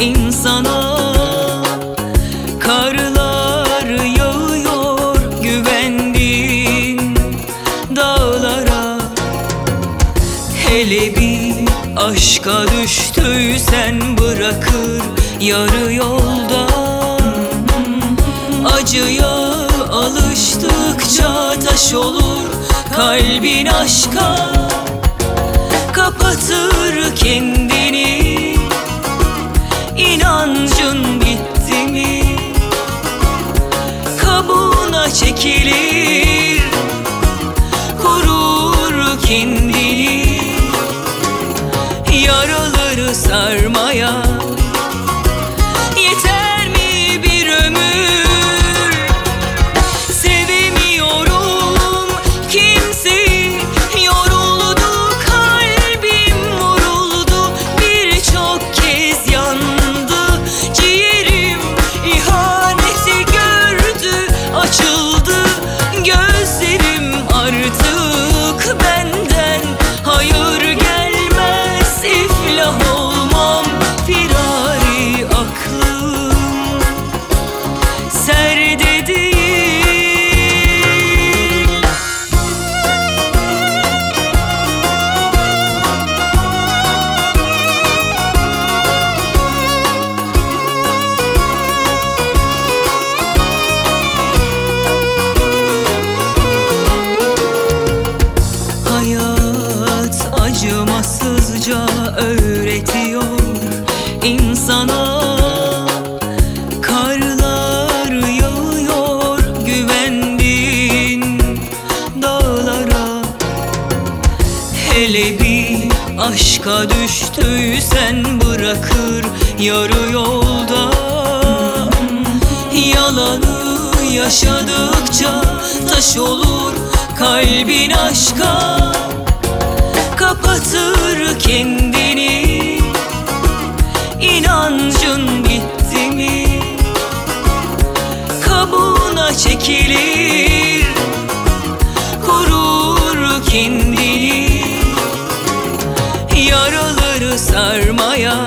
insana. Karlar yağıyor güvendin dağlara. Hele bir aşka düştüysen bırakır yarı yolda Acıya alıştıkça taş olur kalbin aşka. Kapatır kendini inancın bitti mi? Kabuğuna çekilir Korur kendini. Yaraları sarmaya öğretiyor insana. Karlar yağıyor güvendiğin dağlara. Hele bir aşka düştüysen bırakır yarı yolda. Yalanı yaşadıkça taş olur kalbin aşka Kapatır kendini. İnancın bitti mi? Kabuğuna çekilir Korur kendini. Yaraları sarmaya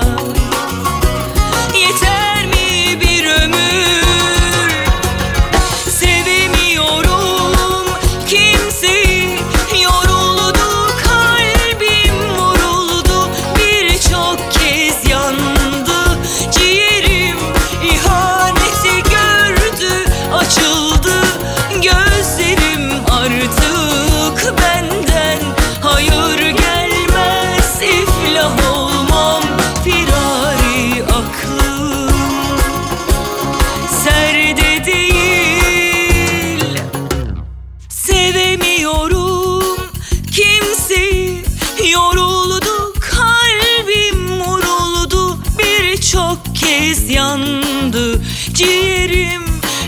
yandı. Ciğerim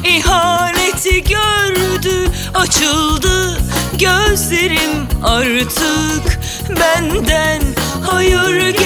ihaneti gördü. Açıldı gözlerim artık. Benden Hayır gelmez